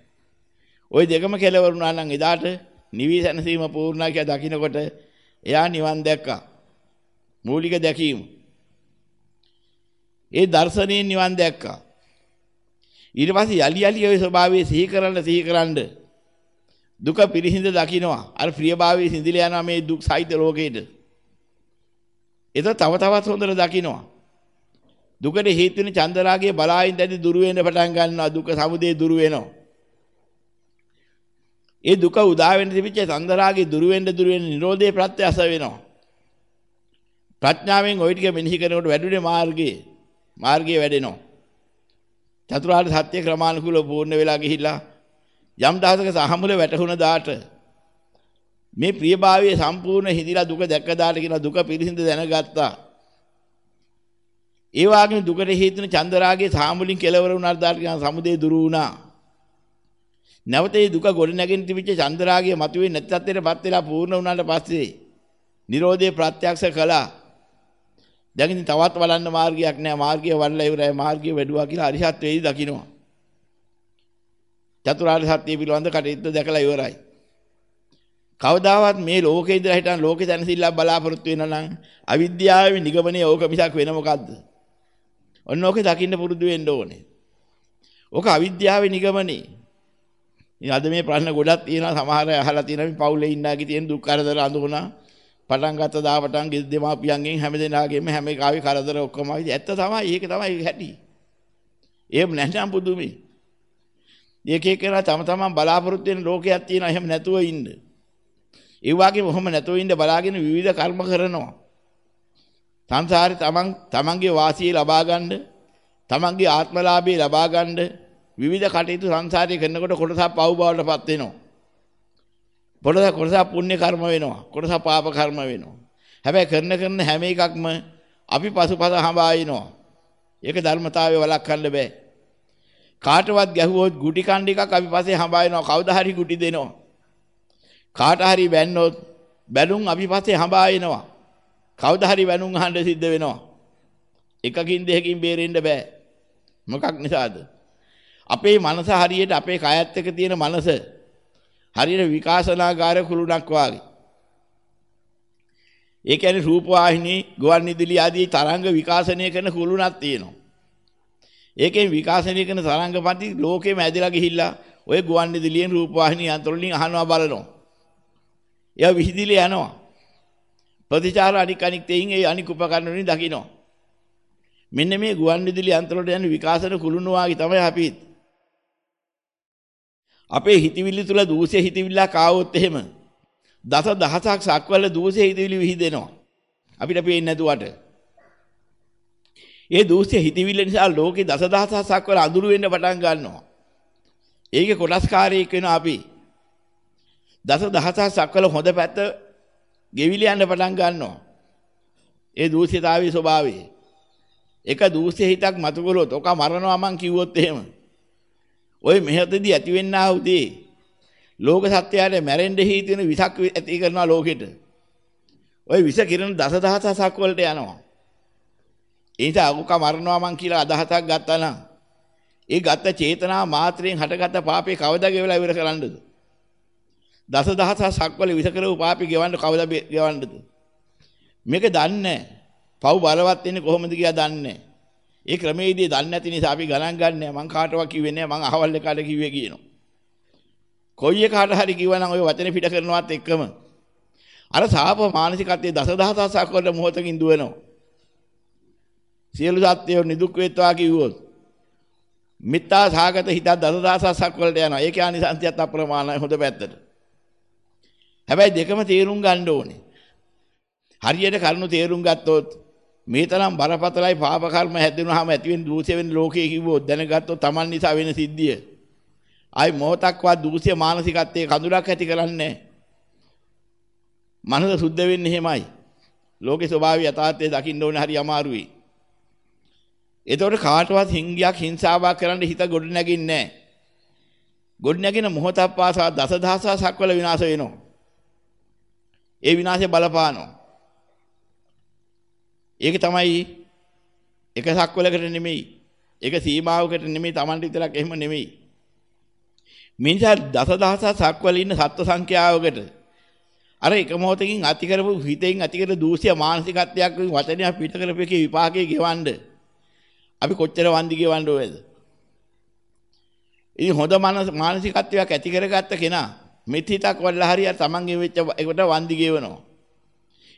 ওই දෙකම කෙලවරුණා නම් එදාට නිවි සැනසීම පූර්ණා කියලා දකින්නකොට එයා නිවන් දැක්කා. මූලික දැකීම. ඒ දර්ශනයෙන් නිවන් දැක්කා. ඊට පස්සේ යලි යලි ওই ස්වභාවය සිහි කරන්න සිහි කරන්න දුක පිරිසිඳ දකින්නවා. අර ප්‍රියභාවයේ සිඳිලා යනවා මේ දුක් සහිත ලෝකෙට. ඒක තව තවත් හොඳට දකින්නවා. දුකට හේතු වෙන චන්දරාගයේ බලායින් දැඩි දුරු වෙන්න පටන් ගන්නවා. දුක සමුදේ දුරු වෙනවා. ඒ දුක උදා වෙන්න තිබිච්ච චන්දරාගයේ දුරු වෙන්න දුරු වෙන්න නිරෝධයේ ප්‍රත්‍යස වෙනවා. ප්‍රඥාවෙන් ওই ටික මෙනෙහි කරනකොට වැඩුණේ මාර්ගයේ මාර්ගයේ වැඩෙනවා. චතුරාර්ය සත්‍ය ක්‍රමානුකූලව පූර්ණ වෙලා ගිහිල්ලා යම් දහසක සහමුල වැටහුණ දාට මේ ප්‍රියභාවයේ සම්පූර්ණ හිඳිලා දුක දැක්ක දාට කියන දුක පිරිසිඳ දැනගත්තා. ඒ වගේම දුකට හේතුන චන්දරාගයේ සාමුලින් කෙලවර වුණාට දාට කියන සමුදේ දුරු වුණා. නැවත මේ දුක ගොඩ නැගෙන තිබිච්ච චන්දරාගයේ මතුවේ නැත්තත්තරපත් වෙලා පූර්ණ වුණාට පස්සේ Nirodhe ප්‍රත්‍යක්ෂ කළා. දැන් ඉතින් තවත් බලන්න මාර්ගයක් නෑ මාර්ගය වඩලා ඉවරයි මාර්ගය වැඩුවා කියලා අරිහත් වේදි දකින්නවා. චතුරාර්ය සත්‍ය පිළිබඳ කටයුත්ත දැකලා ඉවරයි. කවදාවත් මේ ලෝකේ ඉඳලා හිටන් ලෝකේ දැනසිල්ලක් බලාපොරොත්තු වෙනා නම් අවිද්‍යාවේ නිගමනයේ ඕක මිසක් වෙන මොකද්ද? ඔන්න ඕකේ දකින්න පුරුදු වෙන්න ඕනේ. ඕක අවිද්‍යාවේ නිගමනේ. ඉතින් අද මේ ප්‍රශ්න ගොඩක් තියෙනවා සමහර අය අහලා තියෙනවා මේ පවුලේ ඉන්නාගේ තියෙන දුක් කරදර අඳුනා පටන් ගත්ත දාපටන් දෙමාපියන්ගෙන් හැමදෙනාගේම හැම කාවේ කරදර ඔක්කොම ඇත්ත තමයි ඒක තමයි හැටි. එහෙම නැත්නම් පුදුමයි. එක එකනා තම තමන් බලාපොරොත්තු වෙන ලෝකයක් තියෙනවා එහෙම නැතුව ඉන්න. ඒ වගේම ඔහොම නැතුව ඉන්න බලාගෙන විවිධ කර්ම කරනවා. සංසාරේ තමන් තමන්ගේ වාසිය ලබා ගන්න, තමන්ගේ ආත්මලාභය ලබා ගන්න විවිධ කටයුතු සංසාරේ කරනකොට කොටසක් පව් බවටපත් වෙනවා. කොටස කොටස පුණ්‍ය කර්ම වෙනවා. කොටස පාප කර්ම වෙනවා. හැබැයි කරන කරන හැම එකක්ම අපි පසුපස හඹායිනවා. ඒක ධර්මතාවය වළක්වන්න බෑ. කාටවත් ගැහුවොත් ගුටි කණ්ඩ එකක් අපි පස්සේ හඹායනවා කවදා හරි ගුටි දෙනවා. කාට හරි බැන්නොත් බැලුම් අපි පස්සේ හඹායනවා. කවදා හරි බැනුම් අහන්න සිද්ධ වෙනවා. එකකින් දෙකකින් බේරෙන්න බෑ. මොකක් නිසාද? අපේ මනස හරියට අපේ කයත් එක්ක තියෙන මනස හරියට විකාශනාගාර කුළුණක් වාගේ. ඒ කියන්නේ රූප වාහිනී, ගුවන් විදුලි ආදී තරංග විකාශනය කරන කුළුණක් තියෙනවා. ඒකෙන් විකාශනය කරන තරංගපති ලෝකෙම ඇදලා ගිහිල්ලා ඔය ගුවන් විදුලියෙන් රූප වාහිනී යන්ත්‍ර වලින් අහනවා බලනවා. ඒවා විහිදිලා යනවා. ප්‍රතිචාර අනික් අනික් තෙයින් ඒ අනික් උපකරණ වලින් දකිනවා. මෙන්න මේ ගුවන් විදුලි යන්ත්‍ර වලට යන විකාශන කුළුණු වාගේ තමයි අපිත්. අපේ හිතවිලි තුල දූෂ්‍ය හිතවිල්ලක් ආවොත් එහෙම දස දහසක් සක්වල දූෂ්‍ය හිතවිලි විහිදෙනවා. අපිට පේන්නේ නැතුවට. ඒ දූෂ්‍ය හිතවිල්ල නිසා ලෝකේ දස දහසක් සක්වල අඳුරු වෙන්න පටන් ගන්නවා. ඒකේ කොටස්කාරයෙක් වෙනවා අපි. දස දහසක් සක්වල හොඳ පැත්ත ගෙවිල යන්න පටන් ගන්නවා. ඒ දූෂ්‍යතාවයේ ස්වභාවය. එක දූෂ්‍ය හිතක් මතු කළොත් ඔක මරනවා මං කිව්වොත් එහෙම. ওই මෙහෙතදී ඇතිවෙන්නා වූ දේ ලෝක සත්‍යයට මැරෙන්න හේතු වෙන විසක් ඇති කරනවා ලෝකෙට. ওই විස කිරණ දසදහසක් වලට යනවා. ඒ නිසා අකුක මරනවා මං කියලා අදහසක් ගත්තා නම් ඒ ගත්ත චේතනා මාත්‍රයෙන් හටගත්ත පාපේ කවදා ගෙවලා ඉවර කරන්නද? දසදහසක් වල විස කරව පාපේ ගෙවන්න කවදා ගෙවන්නද? මේක දන්නේ පව් බලවත් වෙන්නේ කොහොමද කියලා දන්නේ ඒ ක්‍රමයේදී දන්නේ නැති නිසා අපි ගණන් ගන්නෑ මං කාටවත් කිව්වේ නෑ මං අහවල් එකාට කිව්වේ කියනවා. කොයි එකාට හරි කිව්වනම් ওই වචනේ පිට කරනවත් එක්කම අර සාප මානසිකත්වයේ දසදහසක් වල මොහොතකින් දුවනවා. සියලු සත්‍යෝ නිදුක් වේත්වා කිව්වොත් මිත්‍යා සාගත හිත දසදහසක් වලට යනවා. ඒකේ ආනිසංසයත් අප්‍රමාණයි හොඳ පැත්තට. හැබැයි දෙකම තේරුම් ගන්න ඕනේ. හරියට කරුණු තේරුම් ගත්තොත් මේ තරම් බරපතලයි පාප කර්ම හැදෙනවාම ඇති වෙන දූෂ්‍ය වෙන ලෝකයේ කිව්වොත් දැනගත්තොත් Taman නිසා වෙන සිද්ධිය. ආයි මොහොතක්වත් දූෂ්‍ය මානසිකත්වයේ කඳුලක් ඇති කරන්නේ මනස සුද්ධ වෙන්නේ එහෙමයි. ලෝකේ ස්වභාවය යථාර්ථය දකින්න ඕනේ හරි අමාරුයි. එතකොට කාටවත් හිංගියක් හිංසාවක් කරන්න හිත ගොඩ නැගින්නේ නැහැ. ගොඩ නැගින මොහොතක් පාසා දසදහසක් වල විනාශ වෙනවා. ඒ විනාශය බලපානවා. ඒක තමයි එක සක්වලකට නෙමෙයි. ඒක සීමාවකට නෙමෙයි Taman විතරක් එහෙම නෙමෙයි. මිනිසා දසදහසක් සක්වල ඉන්න සත්ව සංඛ්‍යාවකට අර එක මොහොතකින් අති කරපු හිතෙන් අති කර දූෂ්‍ය මානසිකත්වයක් වචනයක් පිට කරපු එකේ විපාකයේ ගෙවන්න අපි කොච්චර වන්දි ගෙවන්න ඕවේද? ඉතින් හොඳ මානසිකත්වයක් ඇති කරගත්ත කෙනා මෙත් හිතක් වල්ලා හරිය තමන්ගේ වෙච්ච එකට වන්දි ගෙවනවා.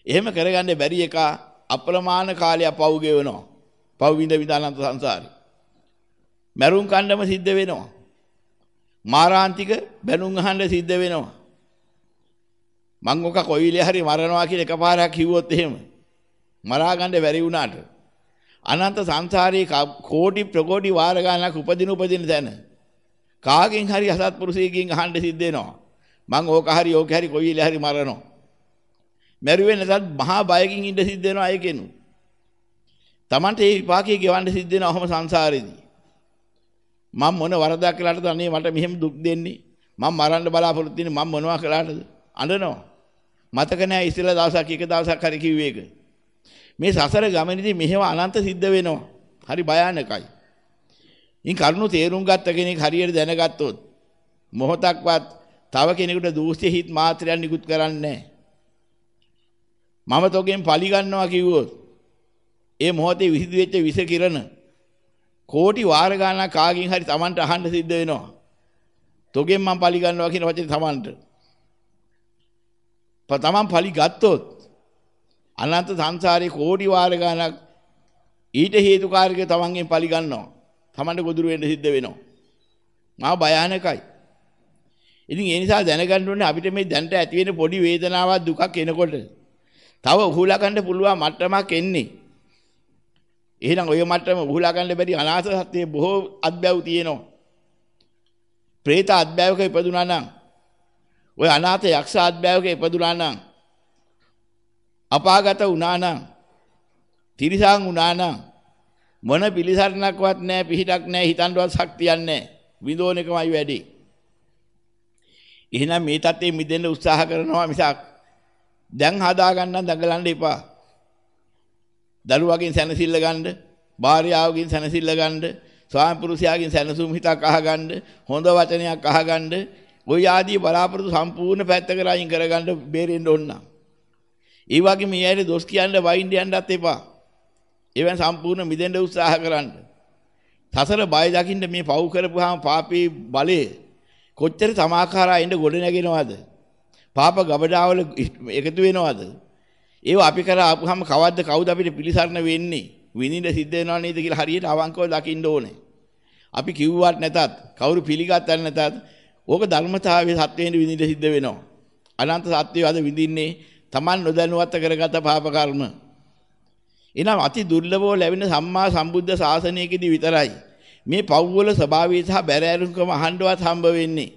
එහෙම කරගන්න බැරි එකා අප්‍රමාණ කාලයක් පව් ගෙවනවා. පව් විඳ විඳ අනන්ත සංසාරේ. මරුන් කණ්ඩම සිද්ධ වෙනවා. මාරාන්තික බැනුම් අහන්න සිද්ධ වෙනවා. මං ඔක කොයිලේ හරි මරනවා කියලා එකපාරක් කිව්වොත් එහෙම මරා ගන්න බැරි වුණාට අනන්ත සංසාරේ කෝටි ප්‍රකෝටි වාර ගණනක් උපදින උපදින තැන කාගෙන් හරි අසත්පුරුෂයෙක්ගෙන් අහන්න සිද්ධ වෙනවා මං ඕක හරි ඕක හරි කොයිලේ හරි මරනවා මැරුවේ නැතත් මහා බයකින් ඉඳ සිද්ධ වෙනවා ඒකෙනු. Tamante මේ විපාකයේ ගෙවන්න සිද්ධ වෙනවා ඔහොම සංසාරේදී. මම මොන වරදක් කළාටද අනේ මට මෙහෙම දුක් දෙන්නේ? මම මරන්න බලාපොරොත්තු වෙන්නේ මම මොනවා කළාටද? අඬනවා. මතක නැහැ ඉස්සෙල්ලා දවසක් එක දවසක් හරි කිව්වේ ඒක. මේ සසර ගමනේදී මෙහෙම අනන්ත සිද්ධ වෙනවා. හරි භයානකයි. ඉන් කරුණු තේරුම් ගත්ත කෙනෙක් හරියට දැනගත්තොත් මොහොතක්වත් තව කෙනෙකුට දූෂ්‍ය හිත් මාත්‍රයක් නිකුත් කරන්නේ නැහැ. මම තෝගෙන් පලි ගන්නවා කිව්වොත් ඒ මොහොතේ විසිදු වෙච්ච විස කිරණ කෝටි වාර ගණනක් කාගෙන් හරි Tamanට අහන්න සිද්ධ වෙනවා. තෝගෙන් මම පලි ගන්නවා කියන වචනේ Tamanට. Taman පලි ගත්තොත් අනන්ත සංසාරේ කෝටි වාර ගණක් ඊට හේතුකාරක තමන්ගෙන් පලි ගන්නවා. තමන්ට ගොදුරු වෙන්න සිද්ධ වෙනවා. මා භයානකයි. ඉතින් ඒ නිසා දැනගන්න ඕනේ අපිට මේ දැනට ඇති වෙන පොඩි වේදනාවක් දුකක් එනකොට තව උහුලා ගන්න පුළුවන් මට්ටමක් එන්නේ. එහෙනම් ඔය මට්ටම උහුලා ගන්න බැරි අනාථ සත්‍යයේ බොහෝ අත්බැව් තියෙනවා. പ്രേත අත්බැවක ඉපදුනා නම් ඔය අනාථ යක්ෂ අත්බැවක ඉපදුනා නම් අපාගත වුණා නම් තිරිසන් වුණා නම් මොන පිළිසරණක්වත් නැහැ පිහිටක් නැහැ හිතන්නවත් ශක්තියක් නැහැ විඳෝන එකමයි වැඩි. එහෙනම් මේ තත්ත්වෙ මිදෙන්න උත්සාහ කරනවා මිසක් දැන් හදා ගන්න දඟලන්න එපා. දරුවගෙන් සැනසෙල්ල ගන්න, භාර්යාවගෙන් සැනසෙල්ල ගන්න, ස්වාමි පුරුෂයාගෙන් සැනසුම් හිතක් අහගන්න, හොඳ වචනයක් අහගන්න, ওই ආදී බලාපොරොත්තු සම්පූර්ණ පැත්තකට අයින් කරගන්න බේරෙන්න ඕන. ඒ වගේ මේ ඇයිද දොස් කියන්න වයින් යන්නත් එපා. ඒවෙන් සම්පූර්ණ මිදෙන්න උත්සාහ කරන්න. සසර බය දකින්න මේ පව් කරපුවාම පාපී බලේ කොච්චර සමාකාරා ඉඳ ගොඩ නැගෙනවද? පාප ගබඩාවල එකතු වෙනවද? ඒව අපි කරා ආපුහම කවද්ද කවුද අපිට පිළිසරණ වෙන්නේ? විනින්න සිද්ධ වෙනව නේද කියලා හරියට අවංකව දකින්න ඕනේ. අපි කිව්වත් නැතත් කවුරු පිළිගත්තත් නැතත් ඕක ධර්මතාවයේ සත්‍යෙන් විනින්න සිද්ධ වෙනවා. අනන්ත සත්‍යය අද විඳින්නේ Taman නොදැනුවත් කරගත පාප කර්ම. එනම් අති දුර්ලභව ලැබෙන සම්මා සම්බුද්ධ ශාසනයකදී විතරයි මේ පව්වල ස්වභාවය සහ බැරෑරුම්කම අහන්නවත් හම්බ වෙන්නේ.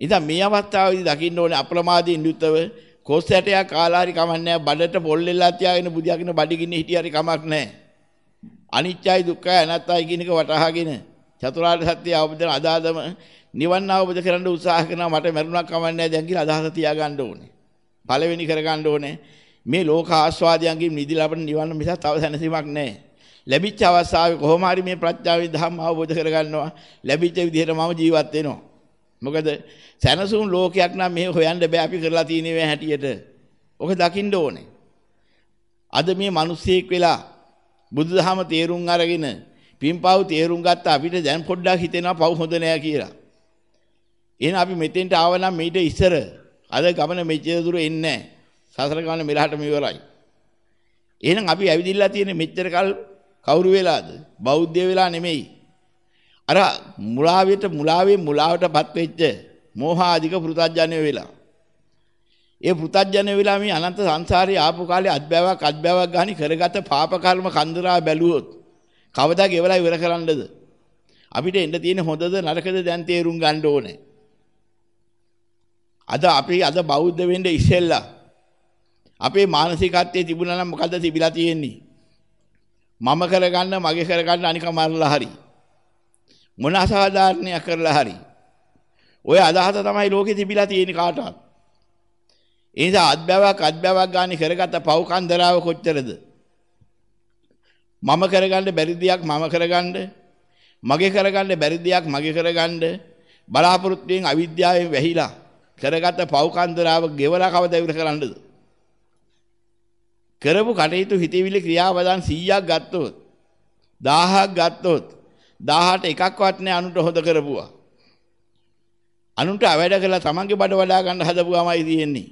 ඉතින් මේ අවස්ථාවේදී දකින්න ඕනේ අප්‍රමාදීන් යුක්තව කොස් ඇටයක් කාලාරි කමන්නේ බඩට පොල් එල්ලලා තියාගෙන බුදියාගෙන බඩගින්නේ හිටියාරි කමක් නැහැ. අනිත්‍යයි දුක්ඛයි අනාත්තයි කියන එක වටහාගෙන චතුරාර්ය සත්‍ය අවබෝධ කරන අදාදම නිවන් අවබෝධ කරන්න උත්සාහ කරනවා මට මරුණක් කමන්නේ දැන් කියලා අදහස තියාගන්න ඕනේ. පළවෙනි කරගන්න ඕනේ මේ ලෝක ආස්වාදයන්ගෙන් නිදිලා අපිට නිවන්න මිසක් තව සැනසීමක් නැහැ. ලැබිච්ච අවස්ථාවේ කොහොම හරි මේ ප්‍රඥාවෙන් ධම්ම අවබෝධ කරගන්නවා. ලැබිච්ච විදිහට මම ජීවත් වෙනවා. මොකද සැනසුම් ලෝකයක් නම් මේ හොයන්න බෑ අපි කරලා තියෙනේ හැටියට. ඔක දකින්න ඕනේ. අද මේ මිනිස්සෙක් වෙලා බුදුදහම තේරුම් අරගෙන පින්පව් තේරුම් ගත්ත අපිට දැන් පොඩ්ඩක් හිතෙනවා පව් හොඳ නෑ කියලා. එහෙනම් අපි මෙතෙන්ට ආව නම් මීට ඉස්සර අද ගමන මෙච්චර දුර එන්නේ නෑ. සසර ගමන මෙලහට මෙවරයි. එහෙනම් අපි ඇවිදිලා තියෙන මෙච්චර කල් කවුරු වෙලාද? බෞද්ධය වෙලා නෙමෙයි. අර මුලාවෙට මුලාවේ මුලාවටපත් වෙච්ච මෝහාධික පෘතජ්ජනය වෙලා. ඒ පෘතජ්ජනය වෙලා මේ අනන්ත සංසාරේ ආපු කාලේ අත්බෑවක් අත්බෑවක් ගානි කරගත පාප කර්ම කන්දරා බැලුවොත් කවදා ගෙවලා ඉවර කරන්නද? අපිට එන්න තියෙන හොඳද නරකද දැන් තේරුම් ගන්න ඕනේ. අද අපි අද බෞද්ධ වෙන්න ඉස්සෙල්ලා අපේ මානසිකත්වයේ තිබුණා නම් මොකද්ද තිබිලා තියෙන්නේ? මම කරගන්න මගේ කරගන්න අනික මරලා හරි. මොන අසාධාරණයක් කරලා හරි. ඔය අදහස තමයි ලෝකෙ තිබිලා තියෙන කාටවත්. ඒ නිසා අත්බැවක් අත්බැවක් ගානේ කරගත්ත පව් කන්දරාව කොච්චරද? මම කරගන්න බැරි දෙයක් මම කරගන්න මගේ කරගන්න බැරි දෙයක් මගේ කරගන්න බලාපොරොත්තුෙන් අවිද්‍යාවෙන් වැහිලා කරගත්ත පව් කන්දරාව ගෙවලා කවදා ඉවර කරන්නද? කරපු කටයුතු හිතවිලි ක්‍රියාවදන් 100ක් ගත්තොත් 1000ක් ගත්තොත් 18 එකක්වත් නෑ අනුන්ට හොද කරපුවා. අනුන්ට අවැඩ කරලා තමන්ගේ බඩ වඩා ගන්න හදපුවාමයි තියෙන්නේ.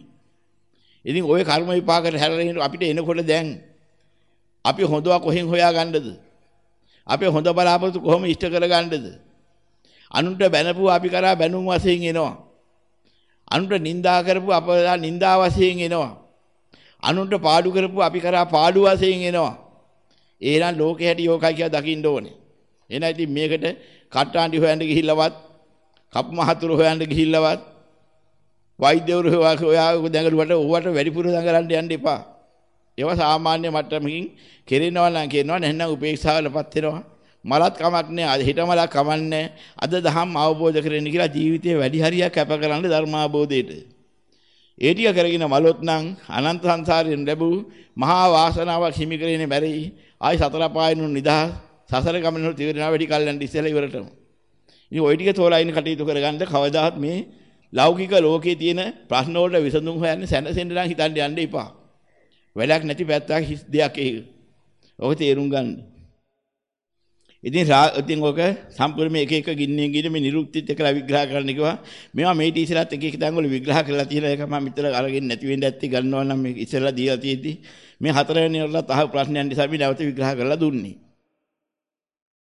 ඉතින් ওই කර්ම විපාකට හැරෙන්න අපිට එනකොට දැන් අපි හොඳව කොහෙන් හොයා ගන්නද? අපේ හොඳ බලාපොරොත්තු කොහොම ඉෂ්ට කරගන්නද? අනුන්ට බැනපුව අපි කරා බැනුම් වශයෙන් එනවා. අනුන්ට නිඳා කරපු අපලා නිඳා වශයෙන් එනවා. අනුන්ට පාඩු කරපු අපි කරා පාඩු වශයෙන් එනවා. එහෙනම් ලෝකෙ හැටි යෝකයි කියලා දකින්න ඕනේ. එහෙනම් ඉතින් මේකට කට්ටාන්ඩි හොයන්න ගිහිල්ලවත්, කප් මහතුරු හොයන්න ගිහිල්ලවත්, වෛද්‍යවරු හොයා දැඟලුවට ඕවට වැඩිපුර දඟලන්න යන්න එපා. ඒවා සාමාන්‍ය මට්ටමකින් කෙරෙනවා නම් කියනවා නැත්නම් උපේක්ෂාවලපත් වෙනවා. මලත් කමක් නැහැ. හිත මලක් කමන්නේ. අද දහම් අවබෝධ කරගන්න කියලා ජීවිතේ වැඩි හරියක් කැප කරන්න ධර්ම අවබෝධයට. ඒ ටික කරගෙන මලොත් නම් අනන්ත සංසාරයෙන් ලැබූ මහා වාසනාවක් හිමි කරගෙන බැරි ආයි සතර පායනු නිදහස් සසර ගමන වල තිරෙනා වැඩි කල්යන් ඉස්සෙල්ලා ඉවරටම. ඉතින් ওই ටික තෝලා ඉන්න කටයුතු කරගන්න කවදාවත් මේ ලෞකික ලෝකයේ තියෙන ප්‍රශ්න වලට විසඳුම් හොයන්න සැනසෙන්න නම් හිතන්න යන්න එපා. වැඩක් නැති පැත්තක් හිස් දෙයක් ඒක. ඔක තේරුම් ගන්න. ඉතින් ඉතින් ඔක සම්පූර්ණ මේ එක එක ගින්නේ ගින්න මේ නිරුක්තිත් එක්කලා විග්‍රහ කරන්න කිව්වා. මේවා මේ ටීසරත් එක එක තැන් වල විග්‍රහ කරලා තියෙන එක මම මෙතන අරගෙන නැති වෙන්න ඇත්තේ ගන්නවා නම් මේ ඉස්සෙල්ලා දීලා තියෙද්දි මේ හතරවෙනි වලත් අහ ප්‍රශ්නයන් නිසා අපි නැවත විග්‍රහ කරලා දුන්නේ.